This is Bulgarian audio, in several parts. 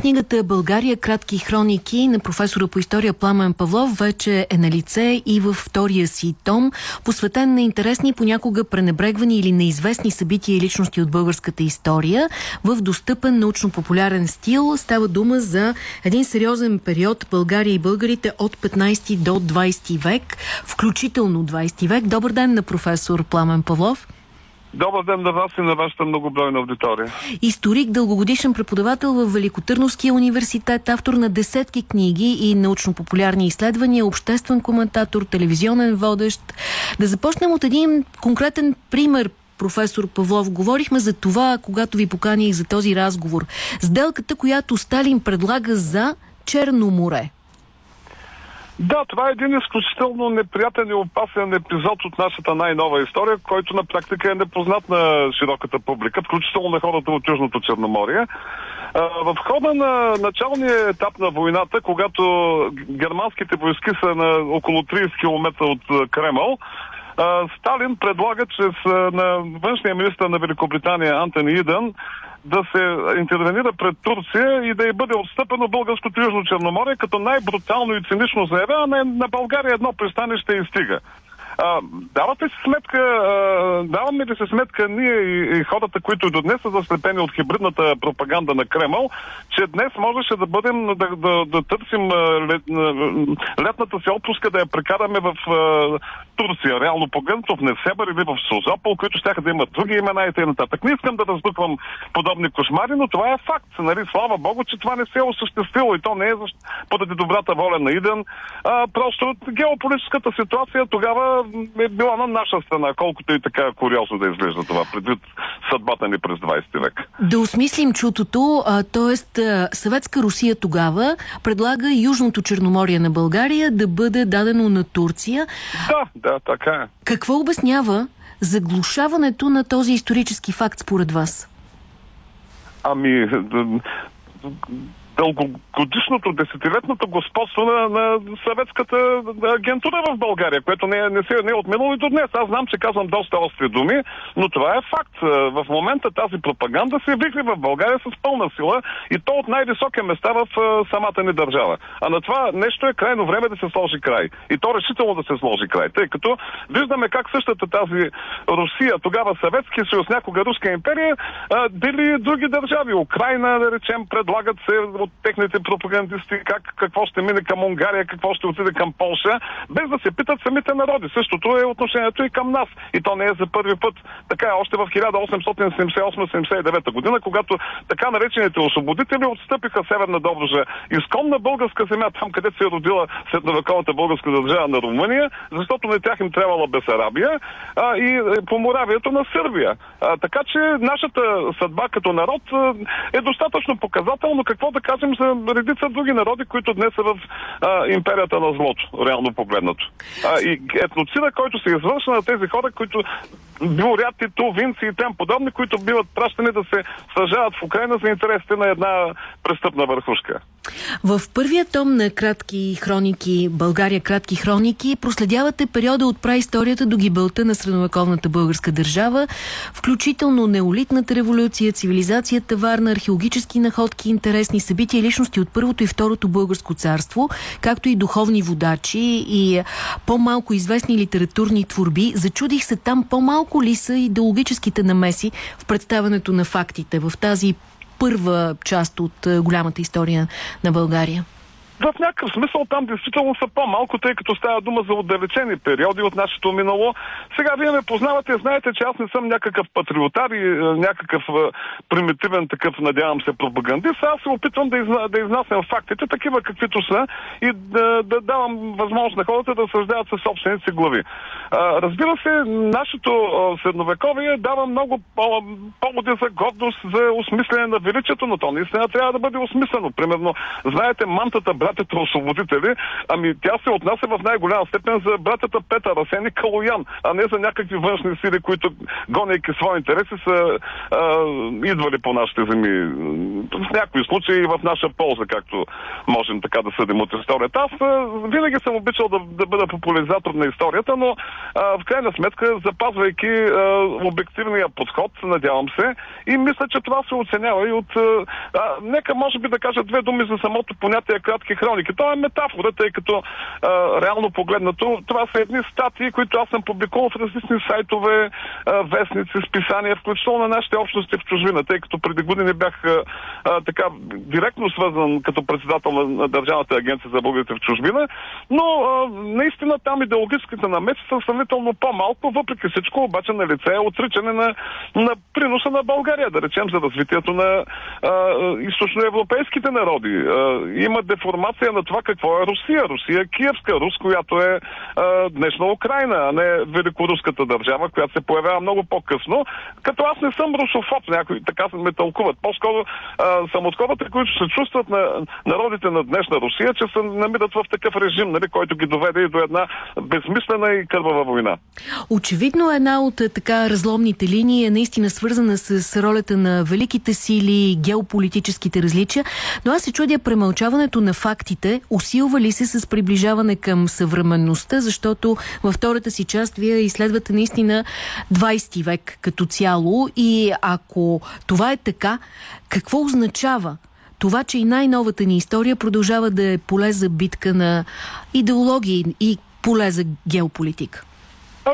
Книгата България кратки хроники на професора по история Пламен Павлов вече е на лице и във втория си том, посветен на интересни, понякога пренебрегвани или неизвестни събития и личности от българската история в достъпен научно-популярен стил. Става дума за един сериозен период България и българите от 15 до 20 век, включително 20 век. Добър ден на професор Пламен Павлов. Добър ден на вас и на вашата многобройна аудитория. Историк, дългогодишен преподавател в Великотърновския университет, автор на десетки книги и научно-популярни изследвания, обществен коментатор, телевизионен водещ. Да започнем от един конкретен пример, професор Павлов. Говорихме за това, когато ви поканих за този разговор. Сделката, която Сталин предлага за Черно море. Да, това е един изключително неприятен и опасен епизод от нашата най-нова история, който на практика е непознат на широката публика, включително на хората от Южното Черноморие. В хода на началния етап на войната, когато германските войски са на около 30 км от Кремъл, Сталин предлага чрез на външния министр на Великобритания Антони Идън да се интервенира пред Турция и да й бъде отстъпено българското Южно Черноморие, като най-брутално и цинично заявява на, на България едно пристанище и стига. А, давате си сметка, а, даваме ли се сметка ние и, и хората, които до днес са заслепени от хибридната пропаганда на Кремъл, че днес можеше да бъдем, да, да, да търсим лет, летната си отпуска, да я прекараме в Турция, реално погледнато в Несебър или в Созопол, които ще да имат други имена и т.н. Не искам да раздуквам подобни кошмари, но това е факт. Нали? Слава Богу, че това не се е осъществило и то не е защ... поради добрата воля на Иден. А, просто геополитическата ситуация тогава е била на наша страна, колкото и така куриозно да изглежда това, предвид съдбата ни през 20 век. Да осмислим чутото, т.е. Съветска Русия тогава предлага Южното Черноморие на България да бъде дадено на Турция. Да, да, така е. Какво обяснява заглушаването на този исторически факт според вас? Ами, дългогодишното, десетилетното господство на, на съветската агентура в България, което не, не, се, не е отминало и до днес. Аз знам, че казвам доста остри думи, но това е факт. В момента тази пропаганда се вихри в България с пълна сила и то от най-високи места в самата ни държава. А на това нещо е крайно време да се сложи край. И то решително да се сложи край. Тъй като виждаме как същата тази Русия, тогава Съветския съюз, някога Руска империя, дели други държави. Украина, да речем, предлагат се от техните пропагандисти как, какво ще мине към Унгария, какво ще отиде към Полша, без да се питат самите народи. Същото е отношението и към нас. И то не е за първи път. Така е още в 1878-79 година, когато така наречените освободители отстъпиха Северна Добружа, изконна българска земя, там където се е родила средновековната българска държава на Румъния, защото на тях им трябвала Бесарабия а, и е, по Моравието на Сърбия. А, така че нашата съдба като народ е достатъчно показателно какво да кажем кажем за редица други народи, които днес са в а, империята на злото, реално погледнато. А, и етноцида, който се извършва на тези хора, които буряти, тувинци и тем подобни, които биват пращани да се съжават в Украина за интересите на една престъпна върхушка. В първия том на кратки хроники, България кратки хроники, проследявате периода от праисторията до гибелта на средновековната българска държава, включително неолитната революция, цивилизацията Варна, археологически находки, интересни събития, личности от първото и второто българско царство, както и духовни водачи и по-малко известни литературни творби. Зачудих се там по-малко ли са идеологическите намеси в представянето на фактите в тази първа част от е, голямата история на България? В някакъв смисъл там действително са по-малко, тъй като става дума за отдалечени периоди от нашето минало. Сега вие ме познавате, знаете, че аз не съм някакъв патриотар и е, някакъв е, примитивен такъв, надявам се, пропагандист. Аз се опитвам да, изна, да изнасям фактите, такива каквито са и да, да давам възможност на хората да съждават със собствените си глави. А, разбира се, нашето средновековие дава много поводи за гордост, за осмислене на величието, но то наистина трябва да бъде осмислено. Примерно, знаете, мантата братята освободители, ами тя се отнася в най-голяма степен за братята Петър Асен и Калоян, а не за някакви външни сили, които гонейки свои интереси са а, идвали по нашите земи. В някои случаи в наша полза, както можем така да съдим от историята. Аз а, винаги съм обичал да, да бъда популяризатор на историята, но а, в крайна сметка, запазвайки а, обективния подход, надявам се, и мисля, че това се оценява и от... А, нека може би да кажа две думи за самото понятие кратки хроники. Това е метафора, тъй като а, реално погледнато това са едни статии, които аз съм публикувал в различни сайтове, а, вестници, списания, включително на нашите общности в чужбина, тъй като преди години бях а, така директно свързан като председател на, на Държавната агенция за българите в чужбина, но а, наистина там идеологическите намеси са сравнително по-малко, въпреки всичко обаче на лице е отричане на, на приноса на България, да речем, за развитието на а, източноевропейските народи. А, има деформация на това какво е Русия. Русия е Киевска Рус, която е а, днешна Украина, а не великоруската държава, която се появява много по-късно. Като аз не съм русофоб, някои така ме тълкуват. По-скоро а, съм от хората, които се чувстват на народите на днешна Русия, че се намират в такъв режим, нали, който ги доведе и до една безмислена и кървава война. Очевидно една от така разломните линии е наистина свързана с ролята на великите сили, геополитическите различия, но аз се чудя премълчаването на фактите усилва ли се с приближаване към съвременността, защото във втората си част вие изследвате наистина 20 век като цяло и ако това е така, какво означава това, че и най-новата ни история продължава да е поле за битка на идеологии и поле за геополитика?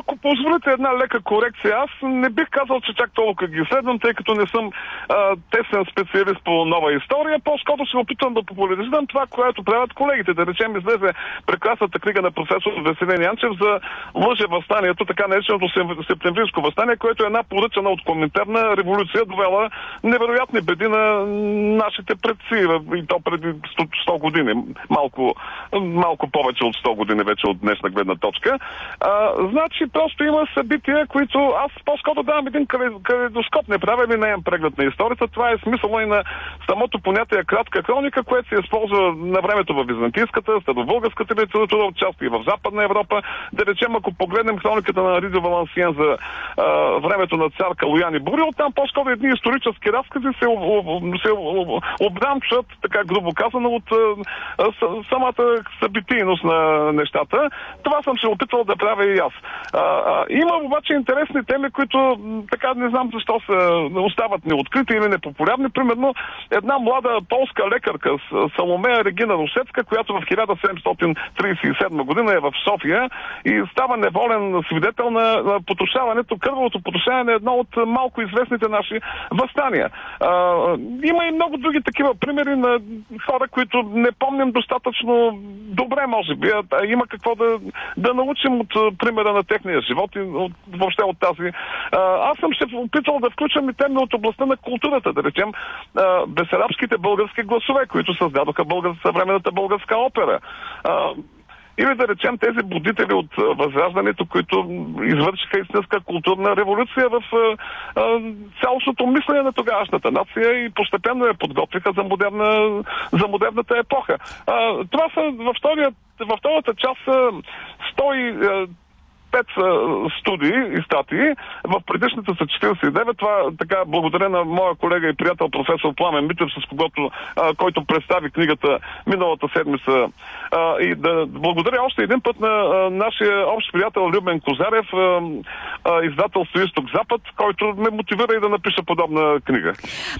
Ако позволите една лека корекция, аз не бих казал, че чак толкова ги следвам, тъй като не съм а, тесен специалист по нова история. По-скоро се опитвам да популяризирам това, което правят колегите. Да речем, излезе прекрасната книга на професор Веселин Янчев за лъже възстанието, така нареченото септемврийско възстание, което е една поръчана от коментарна революция, довела невероятни беди на нашите предци, и то преди 100 години, малко, малко повече от 100 години вече от днешна гледна точка. А, значи, просто има събития, които аз по-скоро давам един калейдоскоп, не правя ли наем преглед на историята. Това е смисъл и на самото понятие кратка хроника, което се използва на времето в византийската, старобългарската литература, отчасти и в Западна Европа. Да речем, ако погледнем хрониката на Ридио Валансиен за а, времето на цар Калуян и Бурил, там по-скоро едни исторически разкази се, се обрамчват, така грубо казано, от а, самата събитийност на нещата. Това съм се опитвал да правя и аз. А, а, има обаче интересни теми, които така не знам защо са, остават неоткрити или непопулярни. Примерно една млада полска лекарка Саломея Регина Русецка, която в 1737 година е в София и става неволен свидетел на, потушаването, кървавото потушаване на едно от малко известните наши възстания. А, има и много други такива примери на хора, които не помним достатъчно добре, може би. А, има какво да, да научим от примера на техния живот и от, въобще от тази. А, аз съм се опитал да включвам и теми от областта на културата, да речем бесарабските български гласове, които създадоха българ, съвременната българска опера. А, или да речем тези будители от Възраждането, които извършиха истинска културна революция в а, цялостното мислене на тогавашната нация и постепенно я подготвиха за, модерна, за модерната епоха. А, това са във, втория, във втората част 100 пет студии и статии. В предишната са 49. Това така благодаря на моя колега и приятел професор Пламен Митев, с когото, а, който представи книгата миналата седмица. А, и да благодаря още един път на а, нашия общ приятел Любен Козарев, а, а, издателство Изток-Запад, който ме мотивира и да напиша подобна книга.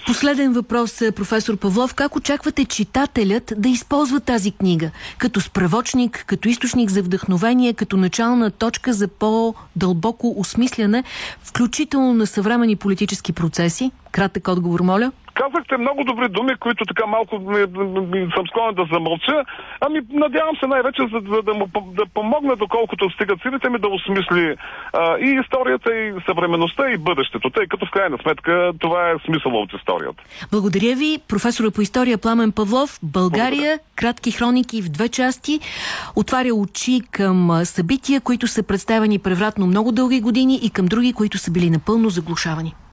Последен въпрос, професор Павлов. Как очаквате читателят да използва тази книга? Като справочник, като източник за вдъхновение, като начална точка за по-дълбоко осмисляне, включително на съвремени политически процеси? Кратък отговор, моля. Казахте много добри думи, които така малко ми, ми, съм склонен да замълча. Ами надявам се най-вече за, за да, му, да помогна, доколкото стигат силите ми да осмисли а, и историята, и съвременността, и бъдещето, тъй като в крайна сметка това е смисъл от историята. Благодаря ви, професора по история Пламен Павлов. България, Благодаря. кратки хроники в две части, отваря очи към събития, които са представени превратно много дълги години и към други, които са били напълно заглушавани.